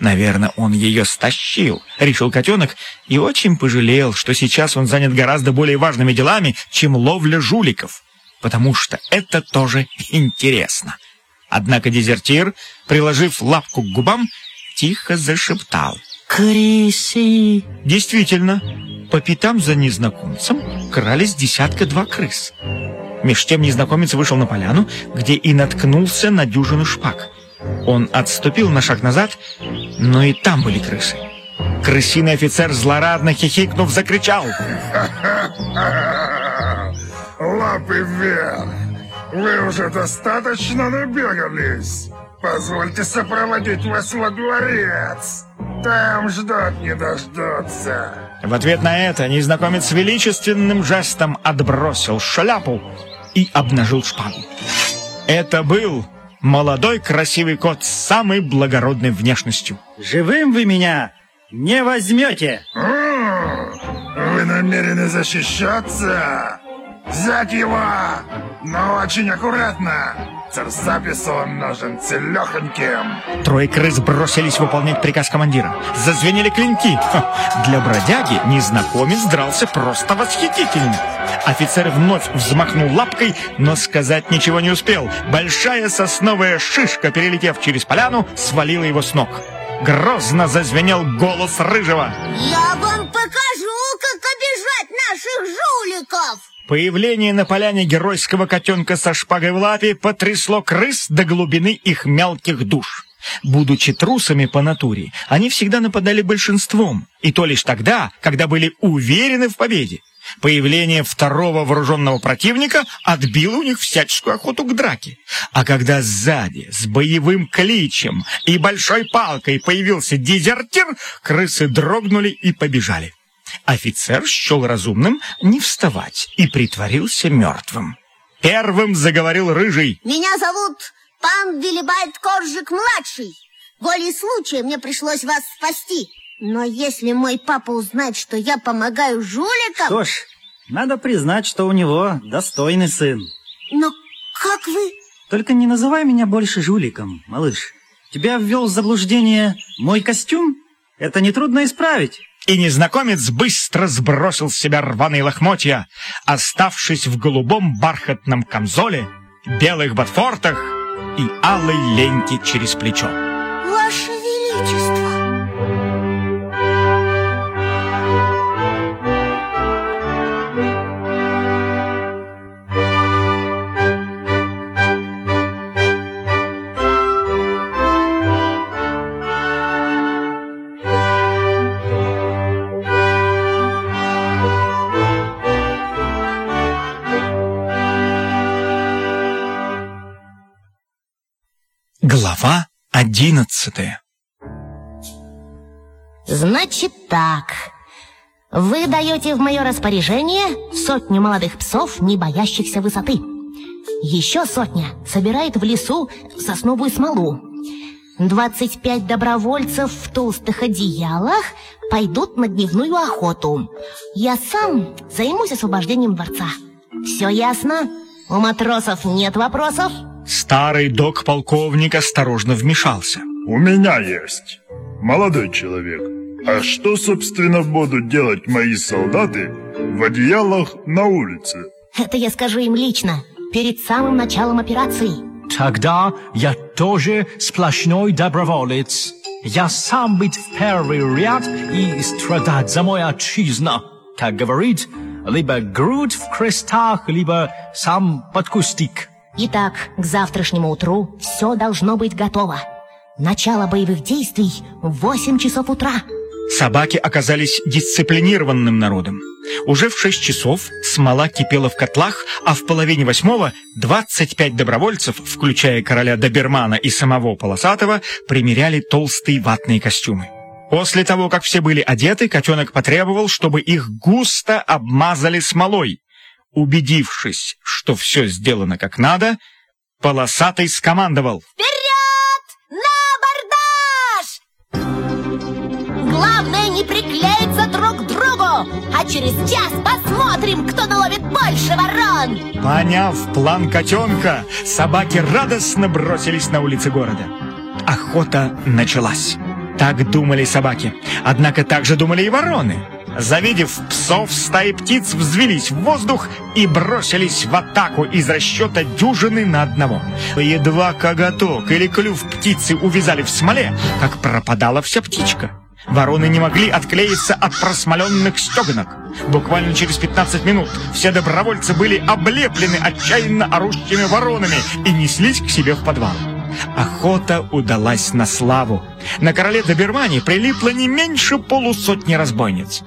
Наверное, он ее стащил, решил котенок, и очень пожалел, что сейчас он занят гораздо более важными делами, чем ловля жуликов, потому что это тоже интересно. Однако дезертир, приложив лапку к губам, тихо зашептал. «Крысы!» Действительно, по пятам за незнакомцем крались десятка-два крыс. Меж тем незнакомец вышел на поляну, где и наткнулся на дюжину шпаг. Он отступил на шаг назад, но и там были крысы. Крысиный офицер, злорадно хихикнув, закричал. Лапы вверх! Вы уже достаточно набегались. Позвольте сопроводить вас во дворец. Там ждать не дождутся. В ответ на это незнакомец величественным жестом отбросил шляпу и обнажил шпагу. Это был молодой красивый кот с самой благородной внешностью. Живым вы меня не возьмете. Вы намерены защищаться? Взять его, но очень аккуратно. Царсапису он нужен целехоньким. Трое крыс бросились выполнять приказ командира. Зазвенели клинки. Ха, для бродяги незнакомец дрался просто восхитительно. Офицер вновь взмахнул лапкой, но сказать ничего не успел. Большая сосновая шишка, перелетев через поляну, свалила его с ног. Грозно зазвенел голос Рыжего. Я вам покажу, как обижать наших жуликов! Появление на поляне геройского котенка со шпагой в лапе потрясло крыс до глубины их мелких душ. Будучи трусами по натуре, они всегда нападали большинством, и то лишь тогда, когда были уверены в победе. Появление второго вооруженного противника отбило у них всяческую охоту к драке. А когда сзади, с боевым кличем и большой палкой появился дезертир, крысы дрогнули и побежали. Офицер счел разумным не вставать и притворился мертвым. Первым заговорил Рыжий. Меня зовут пан Вилибайт Коржик-младший. Волей случая мне пришлось вас спасти. Но если мой папа узнает, что я помогаю жуликам... Что ж, надо признать, что у него достойный сын. Но как вы... Только не называй меня больше жуликом, малыш. Тебя ввел в заблуждение мой костюм? Это нетрудно исправить. И незнакомец быстро сбросил с себя рваные лохмотья, оставшись в голубом бархатном камзоле, белых ботфортах и алой ленте через плечо. Ваше Величество! 12. Значит так. Вы даете в мое распоряжение сотню молодых псов, не боящихся высоты. Еще сотня собирает в лесу сосновую смолу. 25 добровольцев в толстых одеялах пойдут на дневную охоту. Я сам займусь освобождением дворца. Все ясно? У матросов нет вопросов? Старый док-полковник осторожно вмешался. У меня есть. Молодой человек, а что, собственно, будут делать мои солдаты в одеялах на улице? Это я скажу им лично, перед самым началом операции. Тогда я тоже сплошной доброволец. Я сам быть в первый ряд и страдать за мой отчизна. Как говорит, либо грудь в крестах, либо сам под кустик. Итак, к завтрашнему утру все должно быть готово. Начало боевых действий в 8 часов утра. Собаки оказались дисциплинированным народом. Уже в шесть часов смола кипела в котлах, а в половине восьмого 25 добровольцев, включая короля Добермана и самого Полосатого, примеряли толстые ватные костюмы. После того, как все были одеты, котенок потребовал, чтобы их густо обмазали смолой. Убедившись, что все сделано как надо, Полосатый скомандовал. Вперед! На Главное не приклеиться друг к другу, а через час посмотрим, кто наловит больше ворон. Поняв план котенка, собаки радостно бросились на улицы города. Охота началась. Так думали собаки. Однако так же думали и вороны. Завидев псов, стаи птиц взвелись в воздух и бросились в атаку из расчета дюжины на одного. Едва коготок или клюв птицы увязали в смоле, как пропадала вся птичка. Вороны не могли отклеиться от просмоленных стеганок. Буквально через 15 минут все добровольцы были облеплены отчаянно орущими воронами и неслись к себе в подвал. Охота удалась на славу. На короле Добермане прилипло не меньше полусотни разбойниц.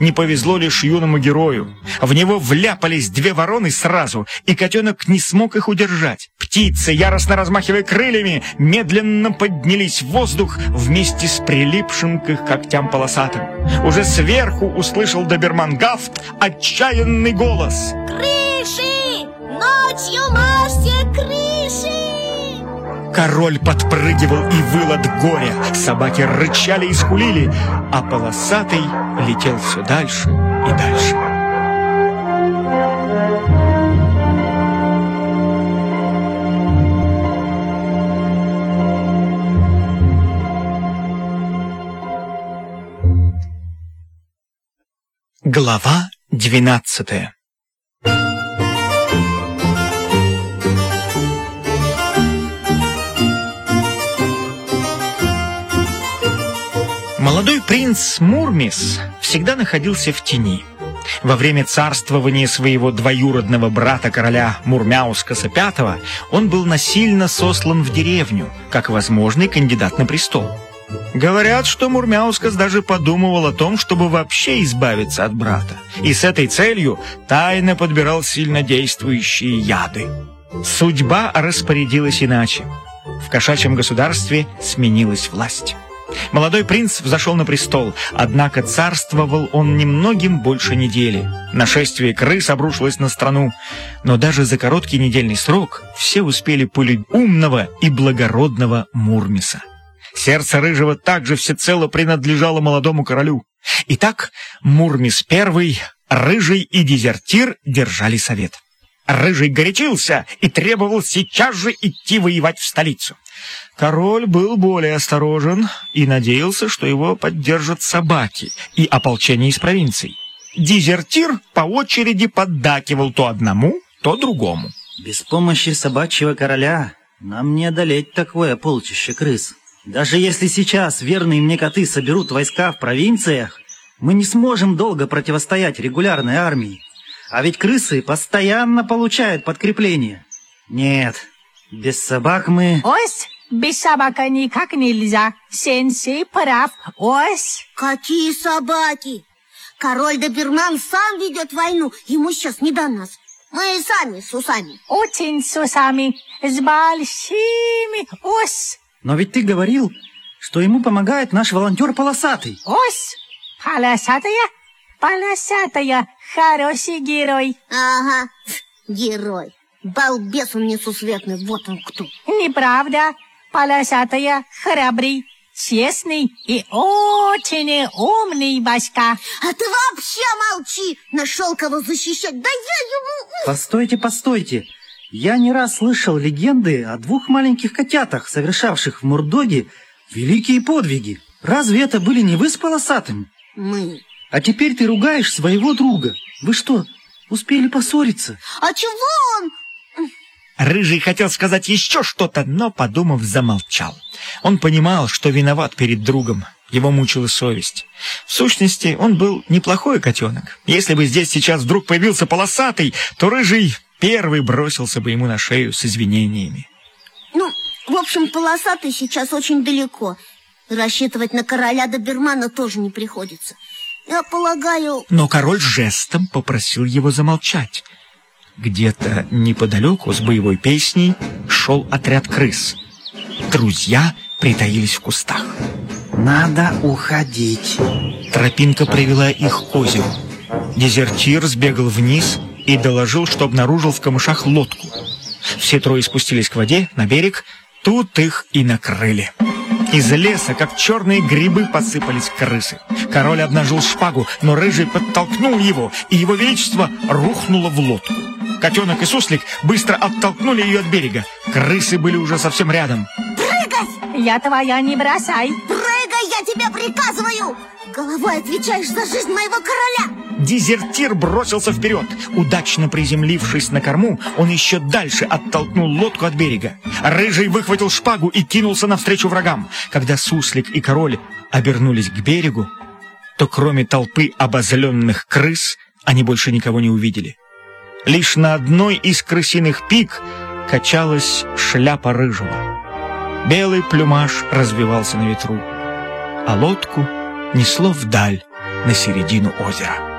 Не повезло лишь юному герою. В него вляпались две вороны сразу, и котенок не смог их удержать. Птицы, яростно размахивая крыльями, медленно поднялись в воздух вместе с прилипшим к их когтям полосатым. Уже сверху услышал доберман Гафт отчаянный голос. Крыши! Ночью мажьте крыши! Король подпрыгивал и выл от горя. Собаки рычали и скулили, а полосатый летел все дальше и дальше. Глава двенадцатая Молодой принц Мурмис всегда находился в тени. Во время царствования своего двоюродного брата короля Мурмяускаса V он был насильно сослан в деревню, как возможный кандидат на престол. Говорят, что Мурмяускас даже подумывал о том, чтобы вообще избавиться от брата, и с этой целью тайно подбирал сильнодействующие яды. Судьба распорядилась иначе. В кошачьем государстве сменилась власть. Молодой принц взошел на престол, однако царствовал он немногим больше недели. Нашествие крыс обрушилось на страну, но даже за короткий недельный срок все успели полюбить умного и благородного Мурмиса. Сердце Рыжего также всецело принадлежало молодому королю. Итак, Мурмис I, Рыжий и Дезертир держали совет. Рыжий горячился и требовал сейчас же идти воевать в столицу. Король был более осторожен и надеялся, что его поддержат собаки и ополчение из провинций. Дезертир по очереди поддакивал то одному, то другому. Без помощи собачьего короля нам не одолеть такое полчище крыс. Даже если сейчас верные мне коты соберут войска в провинциях, мы не сможем долго противостоять регулярной армии. А ведь крысы постоянно получают подкрепление. Нет, без собак мы... Ось, без собака никак нельзя. Сенсей прав. Ось. Какие собаки? Король Доберман сам ведет войну. Ему сейчас не до нас. Мы сами с усами. Очень с усами. С большими. Ось. Но ведь ты говорил, что ему помогает наш волонтер Полосатый. Ось. Полосатая? Полосатая. Хороший герой. Ага, герой. Балбес он несусветный, вот он кто. Неправда. Полосатая, храбрый, честный и очень умный башка. А ты вообще молчи! Нашел кого защищать, да я ему... Постойте, постойте. Я не раз слышал легенды о двух маленьких котятах, совершавших в Мурдоге великие подвиги. Разве это были не вы с полосатым? Мы. А теперь ты ругаешь своего друга. Вы что, успели поссориться? А чего он? Рыжий хотел сказать еще что-то, но, подумав, замолчал. Он понимал, что виноват перед другом. Его мучила совесть. В сущности, он был неплохой котенок. Если бы здесь сейчас вдруг появился полосатый, то Рыжий первый бросился бы ему на шею с извинениями. Ну, в общем, полосатый сейчас очень далеко. Рассчитывать на короля Добермана тоже не приходится. Я полагаю... Но король жестом попросил его замолчать. Где-то неподалеку с боевой песней шел отряд крыс. Друзья притаились в кустах. Надо уходить. Тропинка привела их к озеру. Дезертир сбегал вниз и доложил, что обнаружил в камышах лодку. Все трое спустились к воде, на берег. Тут их и накрыли. Из леса, как черные грибы, посыпались крысы. Король обнажил шпагу, но Рыжий подтолкнул его, и его величество рухнуло в лодку. Котенок и суслик быстро оттолкнули ее от берега. Крысы были уже совсем рядом. Я твоя, не бросай. Прыгай! я тебе приказываю! Головой отвечаешь за жизнь моего короля! Дезертир бросился вперед. Удачно приземлившись на корму, он еще дальше оттолкнул лодку от берега. Рыжий выхватил шпагу и кинулся навстречу врагам. Когда суслик и король обернулись к берегу, то кроме толпы обозленных крыс они больше никого не увидели. Лишь на одной из крысиных пик качалась шляпа рыжего. Белый плюмаж развивался на ветру, а лодку несло вдаль на середину озера.